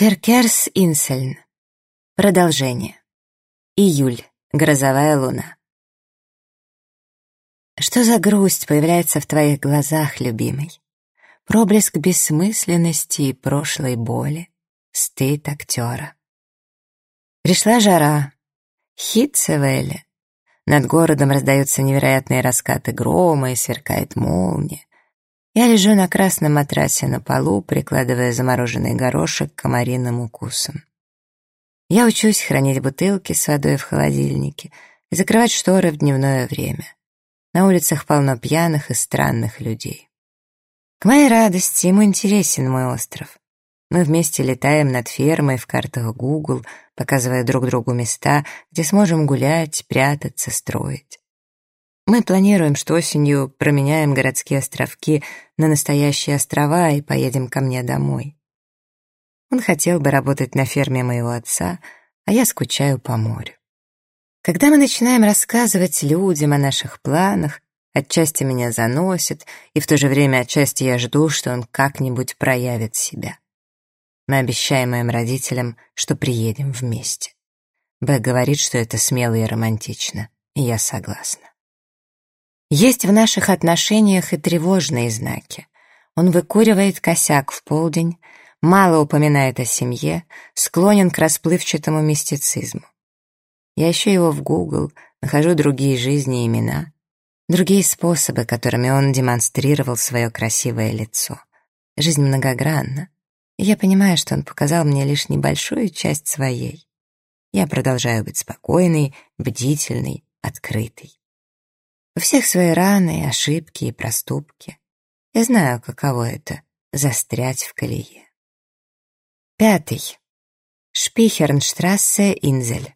Феркерс Инсельн. Продолжение. Июль. Грозовая луна. Что за грусть появляется в твоих глазах, любимый? Проблеск бессмысленности и прошлой боли. Стыд актера. Пришла жара. Хит Севелли. Над городом раздаются невероятные раскаты грома и сверкает молния. Я лежу на красном матрасе на полу, прикладывая замороженный горошек к комариным укусам. Я учусь хранить бутылки с водой в холодильнике и закрывать шторы в дневное время. На улицах полно пьяных и странных людей. К моей радости ему интересен мой остров. Мы вместе летаем над фермой в картах Google, показывая друг другу места, где сможем гулять, прятаться, строить. Мы планируем, что осенью променяем городские островки на настоящие острова и поедем ко мне домой. Он хотел бы работать на ферме моего отца, а я скучаю по морю. Когда мы начинаем рассказывать людям о наших планах, отчасти меня заносит, и в то же время отчасти я жду, что он как-нибудь проявит себя. Мы обещаем моим родителям, что приедем вместе. Б говорит, что это смело и романтично, и я согласна. Есть в наших отношениях и тревожные знаки. Он выкуривает косяк в полдень, мало упоминает о семье, склонен к расплывчатому мистицизму. Я ищу его в Google, нахожу другие жизни и имена, другие способы, которыми он демонстрировал свое красивое лицо. Жизнь многогранна, я понимаю, что он показал мне лишь небольшую часть своей. Я продолжаю быть спокойной, бдительной, открытой. У всех свои раны, ошибки и проступки. Я знаю, каково это — застрять в колее. Пятый. Шпихернштрассе, Инзель.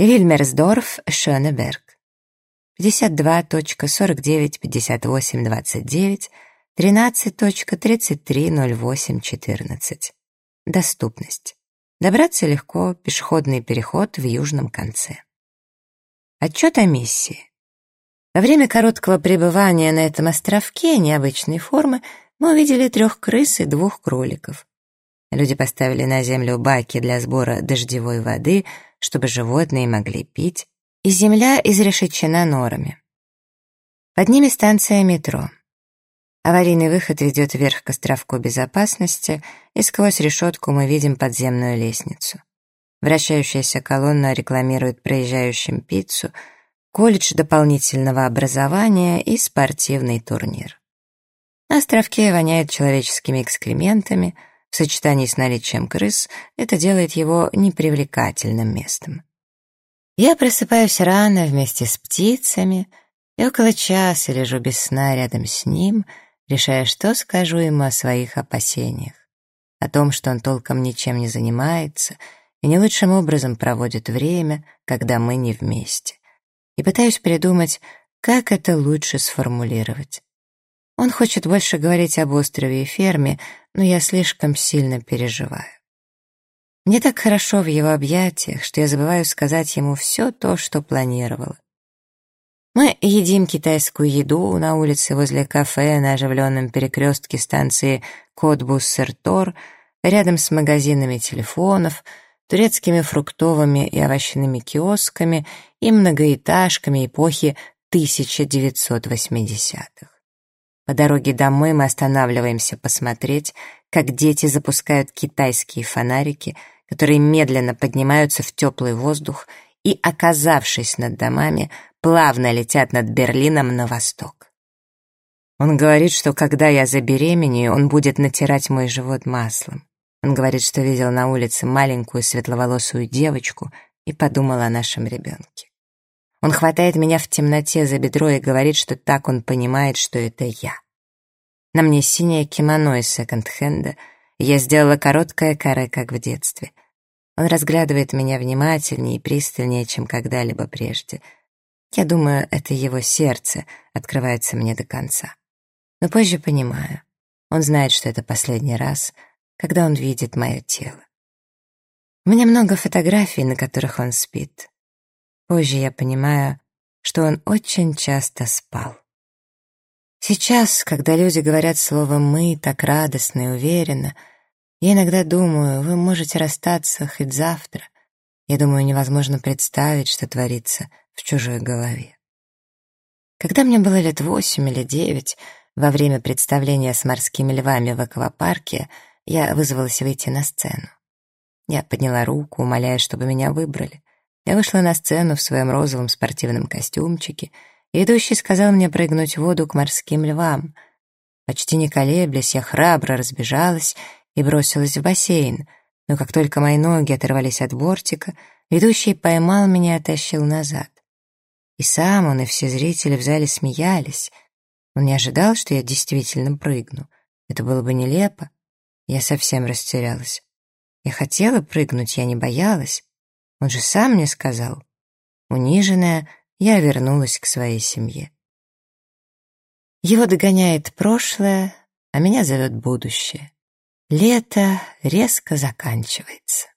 Вильмерсдорф, Шönеберг. 52.49.58.29, 13.33.08.14. Доступность. Добраться легко, пешеходный переход в южном конце. Отчет о миссии. Во время короткого пребывания на этом островке необычной формы мы увидели трех крыс и двух кроликов. Люди поставили на землю баки для сбора дождевой воды, чтобы животные могли пить, и земля изрешечена норами. Под ними станция метро. Аварийный выход ведет вверх к островку безопасности, и сквозь решетку мы видим подземную лестницу. Вращающаяся колонна рекламирует проезжающим пиццу — колледж дополнительного образования и спортивный турнир. На островке воняет человеческими экскрементами, в сочетании с наличием крыс это делает его непривлекательным местом. Я просыпаюсь рано вместе с птицами и около часа лежу без сна рядом с ним, решая, что скажу ему о своих опасениях, о том, что он толком ничем не занимается и не лучшим образом проводит время, когда мы не вместе и пытаюсь придумать, как это лучше сформулировать. Он хочет больше говорить об острове и ферме, но я слишком сильно переживаю. Мне так хорошо в его объятиях, что я забываю сказать ему все то, что планировала. Мы едим китайскую еду на улице возле кафе на оживленном перекрестке станции Котбус-Сертор, рядом с магазинами телефонов — турецкими фруктовыми и овощными киосками и многоэтажками эпохи 1980-х. По дороге домой мы останавливаемся посмотреть, как дети запускают китайские фонарики, которые медленно поднимаются в теплый воздух и, оказавшись над домами, плавно летят над Берлином на восток. Он говорит, что когда я забеременею, он будет натирать мой живот маслом. Он говорит, что видел на улице маленькую светловолосую девочку и подумал о нашем ребенке. Он хватает меня в темноте за бедро и говорит, что так он понимает, что это я. На мне синее кимоно из секонд-хенда, я сделала короткое каре, как в детстве. Он разглядывает меня внимательнее и пристальнее, чем когда-либо прежде. Я думаю, это его сердце открывается мне до конца. Но позже понимаю. Он знает, что это последний раз — когда он видит мое тело. У меня много фотографий, на которых он спит. Позже я понимаю, что он очень часто спал. Сейчас, когда люди говорят слово «мы» так радостно и уверенно, Я иногда думаю, вы можете расстаться хоть завтра. Я думаю, невозможно представить, что творится в чужой голове. Когда мне было лет восемь или девять, во время представления с морскими львами в аквапарке, я вызвалась выйти на сцену. Я подняла руку, умоляя, чтобы меня выбрали. Я вышла на сцену в своем розовом спортивном костюмчике, и ведущий сказал мне прыгнуть в воду к морским львам. Почти не колеблясь, я храбро разбежалась и бросилась в бассейн, но как только мои ноги оторвались от бортика, ведущий поймал меня и оттащил назад. И сам он, и все зрители в зале смеялись. Он не ожидал, что я действительно прыгну. Это было бы нелепо. Я совсем растерялась. Я хотела прыгнуть, я не боялась. Он же сам мне сказал. Униженная, я вернулась к своей семье. Его догоняет прошлое, а меня зовет будущее. Лето резко заканчивается.